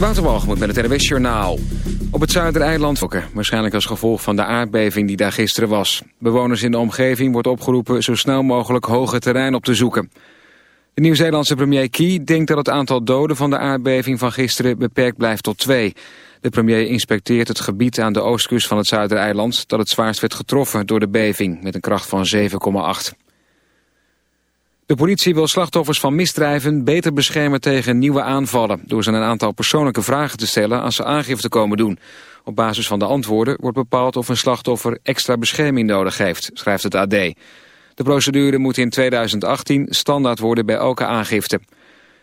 Waterwalgemoed met het RWS Journaal. Op het Zuidereiland, waarschijnlijk als gevolg van de aardbeving die daar gisteren was. Bewoners in de omgeving wordt opgeroepen zo snel mogelijk hoger terrein op te zoeken. De Nieuw-Zeelandse premier Key denkt dat het aantal doden van de aardbeving van gisteren beperkt blijft tot twee. De premier inspecteert het gebied aan de oostkust van het Zuidereiland dat het zwaarst werd getroffen door de beving met een kracht van 7,8. De politie wil slachtoffers van misdrijven beter beschermen tegen nieuwe aanvallen... door ze een aantal persoonlijke vragen te stellen als ze aangifte komen doen. Op basis van de antwoorden wordt bepaald of een slachtoffer extra bescherming nodig heeft, schrijft het AD. De procedure moet in 2018 standaard worden bij elke aangifte.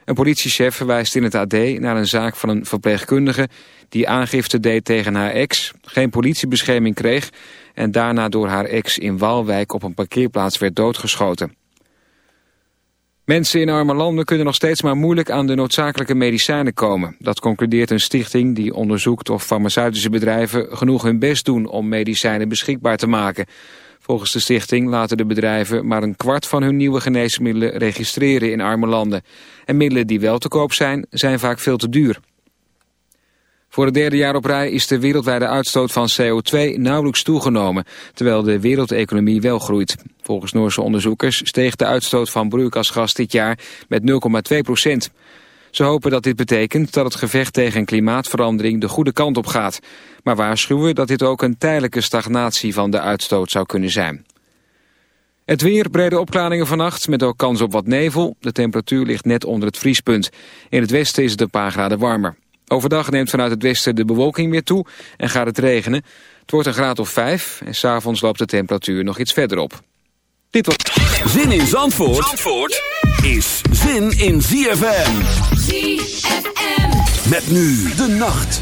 Een politiechef verwijst in het AD naar een zaak van een verpleegkundige... die aangifte deed tegen haar ex, geen politiebescherming kreeg... en daarna door haar ex in Waalwijk op een parkeerplaats werd doodgeschoten. Mensen in arme landen kunnen nog steeds maar moeilijk aan de noodzakelijke medicijnen komen. Dat concludeert een stichting die onderzoekt of farmaceutische bedrijven genoeg hun best doen om medicijnen beschikbaar te maken. Volgens de stichting laten de bedrijven maar een kwart van hun nieuwe geneesmiddelen registreren in arme landen. En middelen die wel te koop zijn, zijn vaak veel te duur. Voor het derde jaar op rij is de wereldwijde uitstoot van CO2 nauwelijks toegenomen, terwijl de wereldeconomie wel groeit. Volgens Noorse onderzoekers steeg de uitstoot van broeikasgas dit jaar met 0,2 procent. Ze hopen dat dit betekent dat het gevecht tegen klimaatverandering de goede kant op gaat, maar waarschuwen dat dit ook een tijdelijke stagnatie van de uitstoot zou kunnen zijn. Het weer, brede opklaringen vannacht met ook kans op wat nevel. De temperatuur ligt net onder het vriespunt. In het westen is het een paar graden warmer. Overdag neemt vanuit het westen de bewolking weer toe en gaat het regenen. Het wordt een graad of 5 en s'avonds loopt de temperatuur nog iets verder op. Dit wordt... Zin in Zandvoort, Zandvoort is zin in ZFM. ZFM. Met nu de nacht.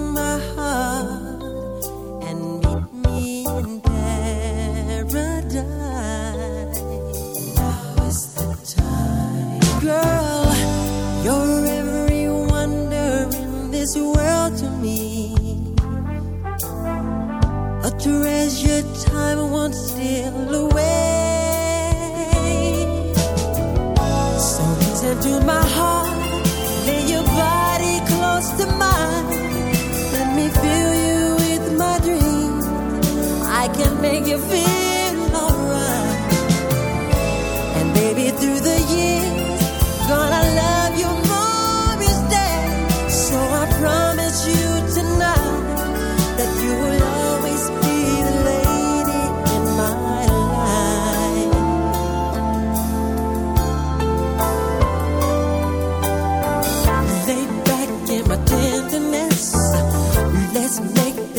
treasure time won't steal away. So listen to my heart, lay your body close to mine. Let me fill you with my dreams. I can make you feel.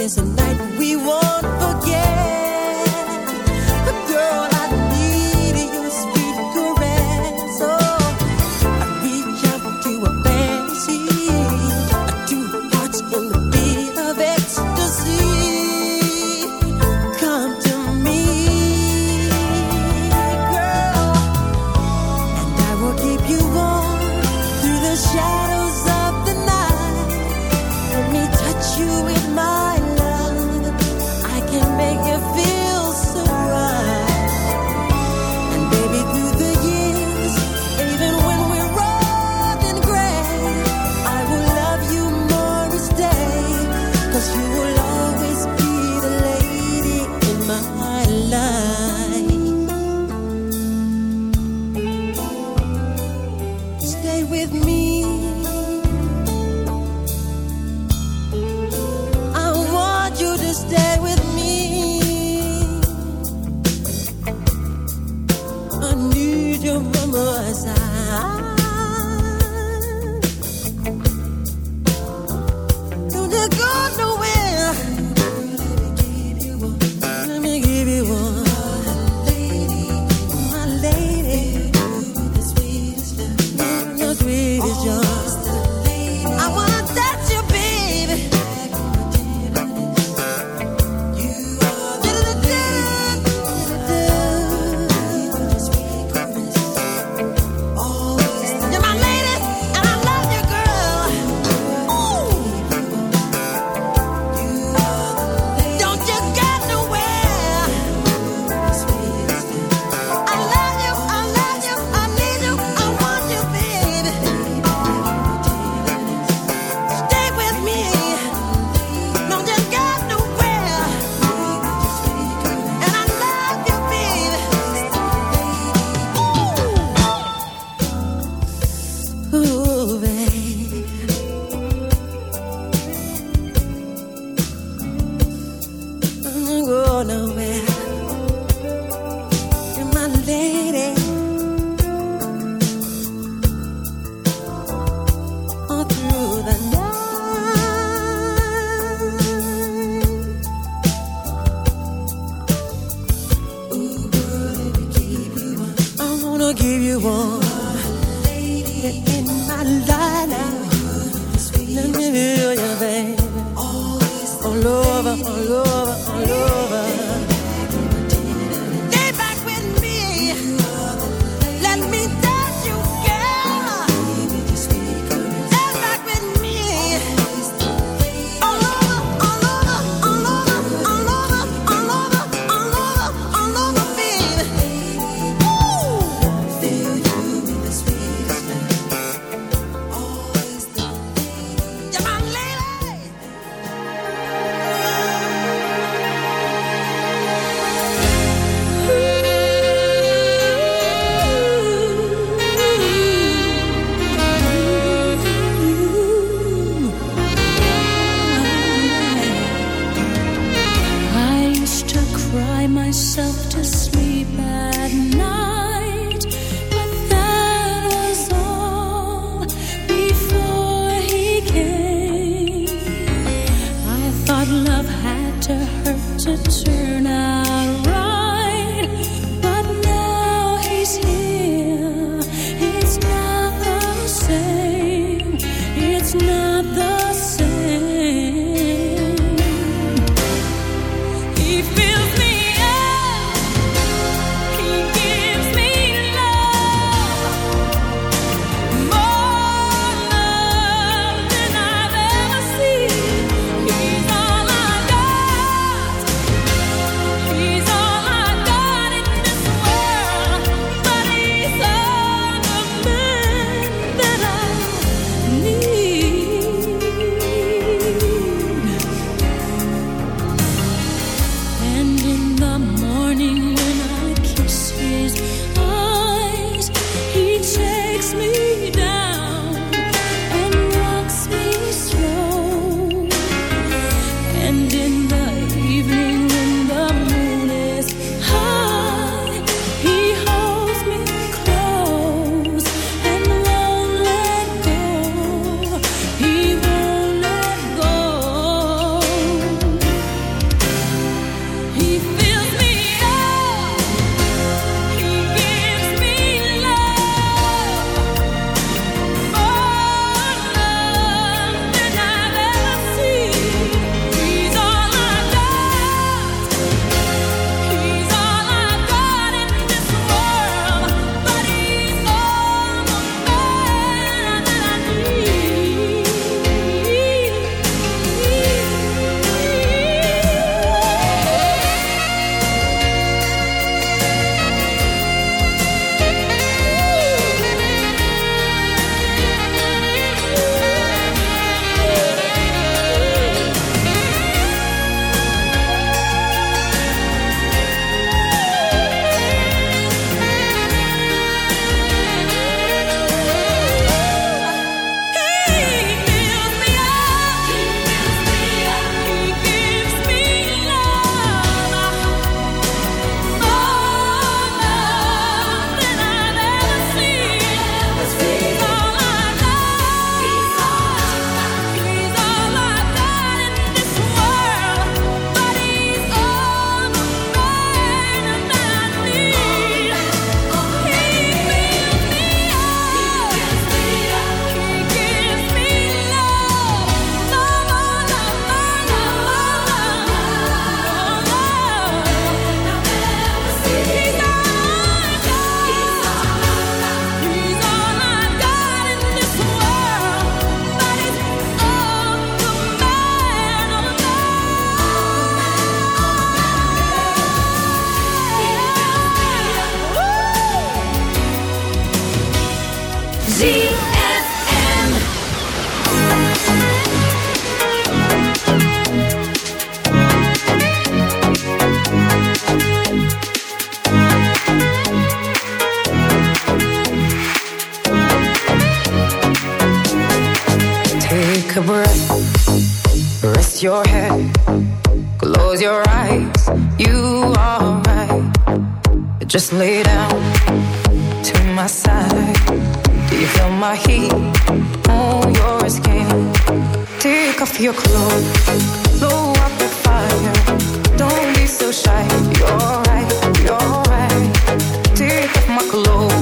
there's a light.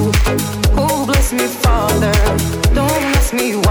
So shy. You're right, you're right. Take off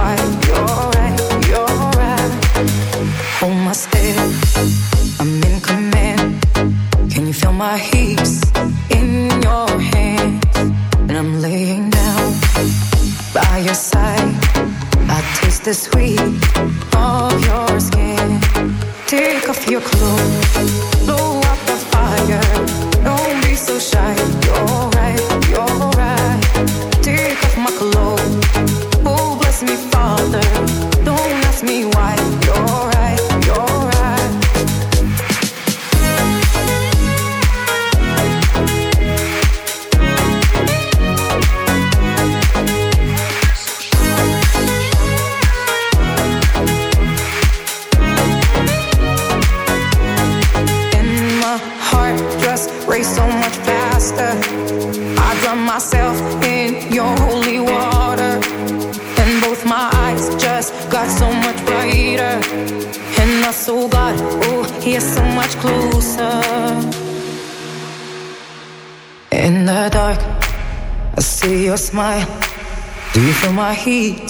heat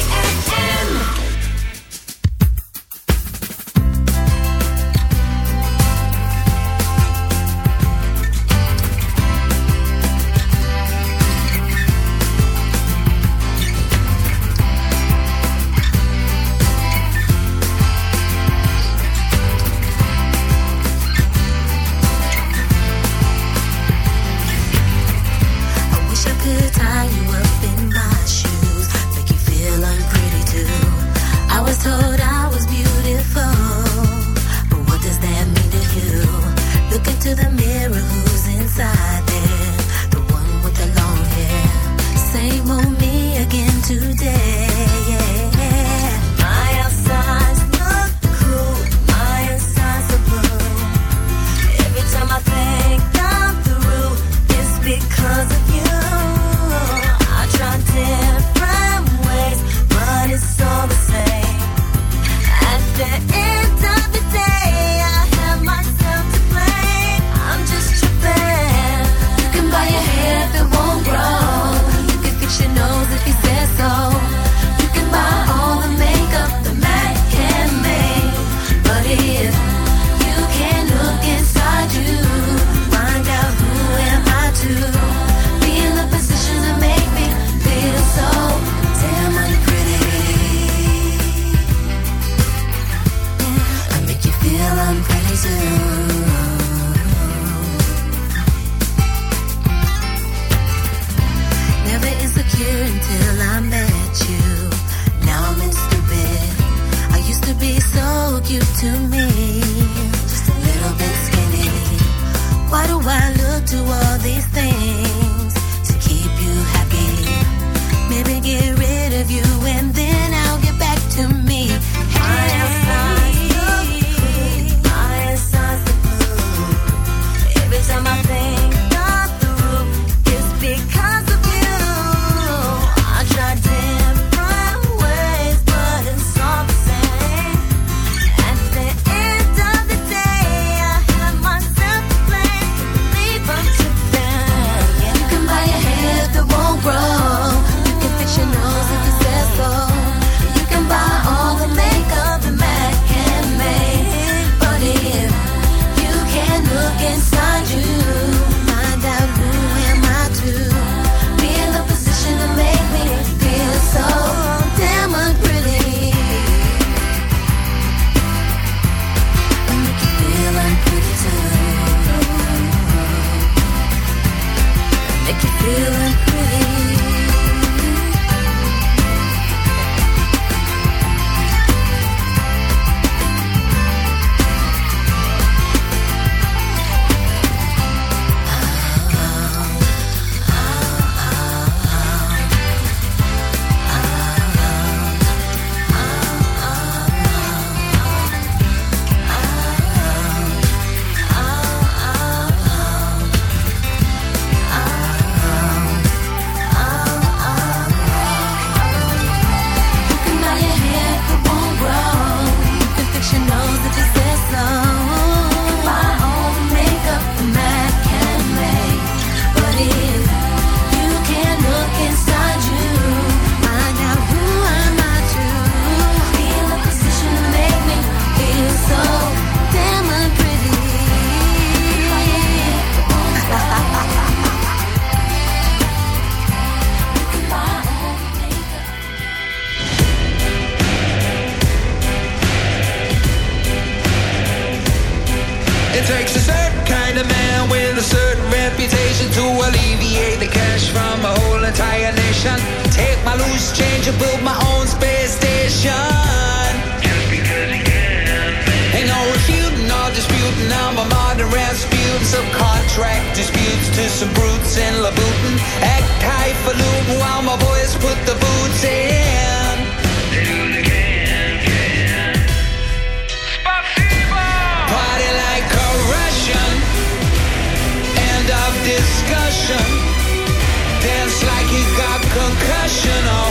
waves of contract disputes to some brutes in Louboutin. Act high for Luton while my boys put the boots in. They do the can, can. Spasibo! Party like a Russian. End of discussion. Dance like he got concussion. Oh.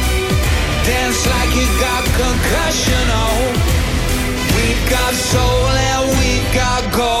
Dance like you got concussion. Oh, we got soul and we got gold.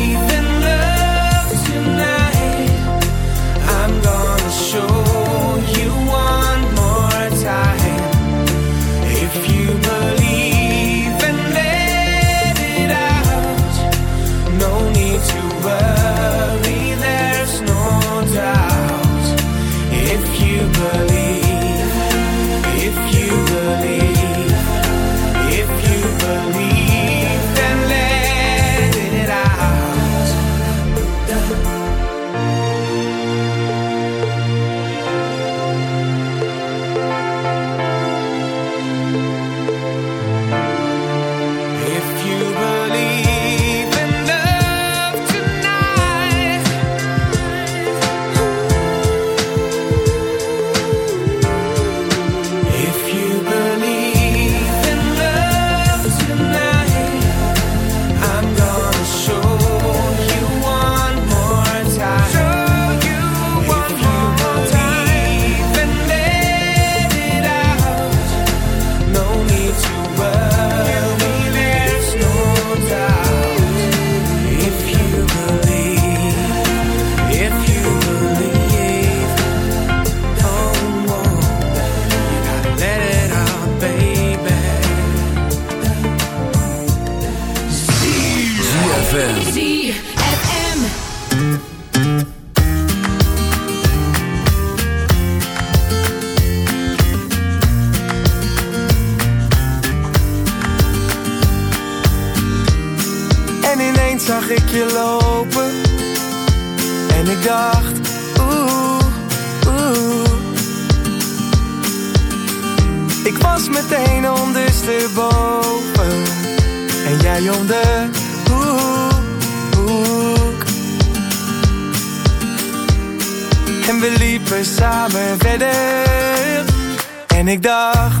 Zag ik je lopen. En ik dacht Oeh, oeh. Ik was meteen ondersteboven. En jij om de hoek En we liepen samen verder. En ik dacht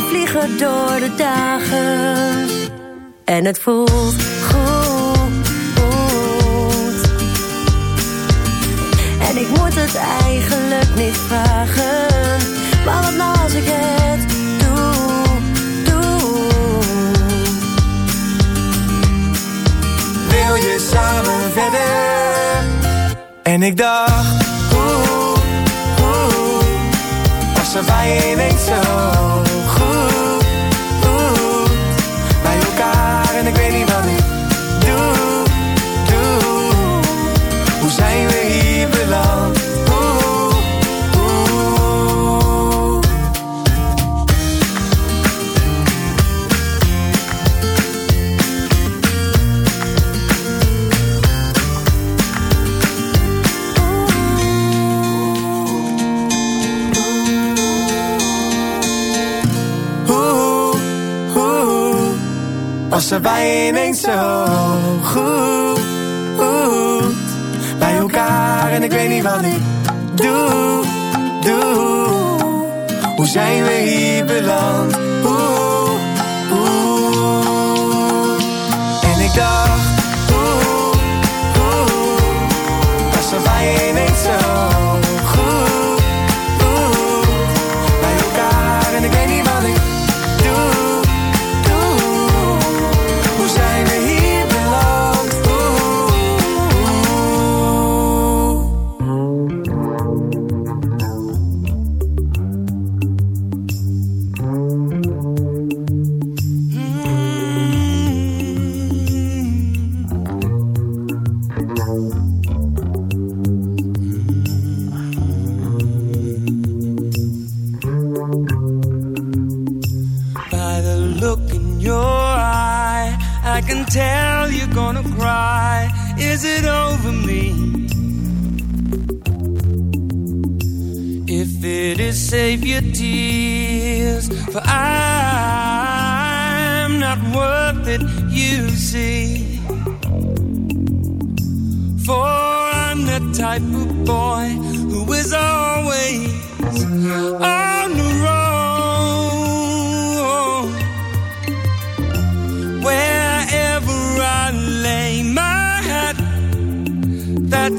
We vliegen door de dagen. En het voelt goed, goed. En ik moet het eigenlijk niet vragen. Maar wat nou als ik het doe, doe. Wil je samen verder? En ik dacht, oeh, was er bij je zo bij je ineens zo goed, bij elkaar. En ik weet niet wat ik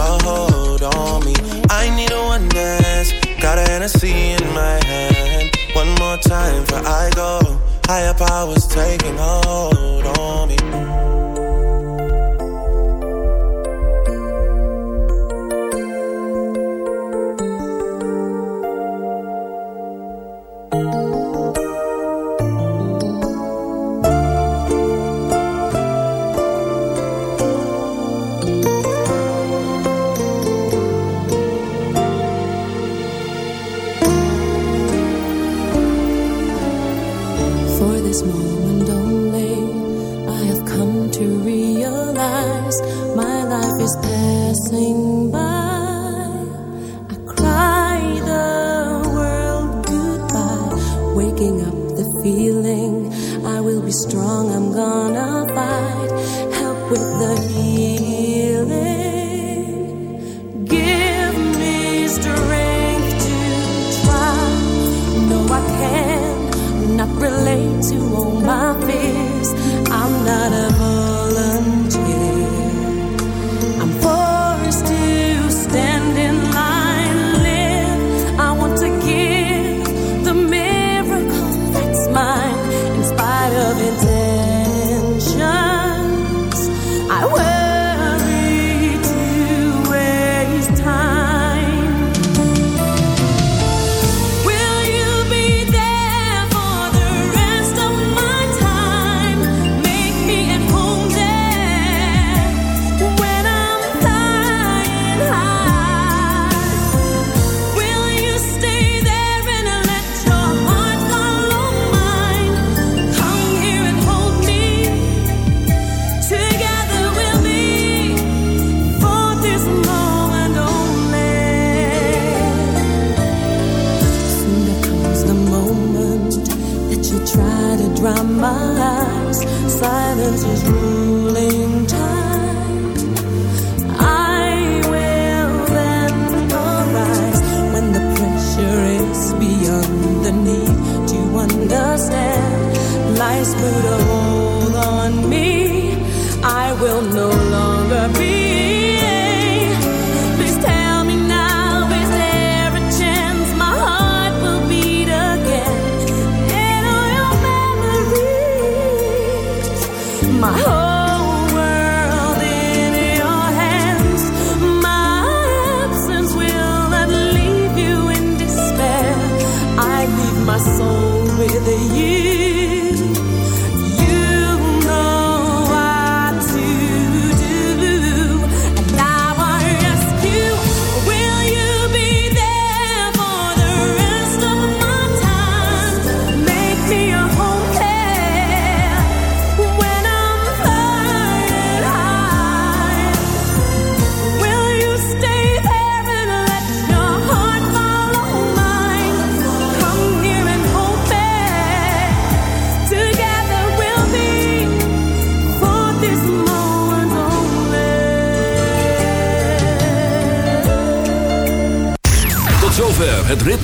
a hold on me. I need a one dance. Got a Hennessy in my hand. One more time before I go. Higher powers taking hold on me.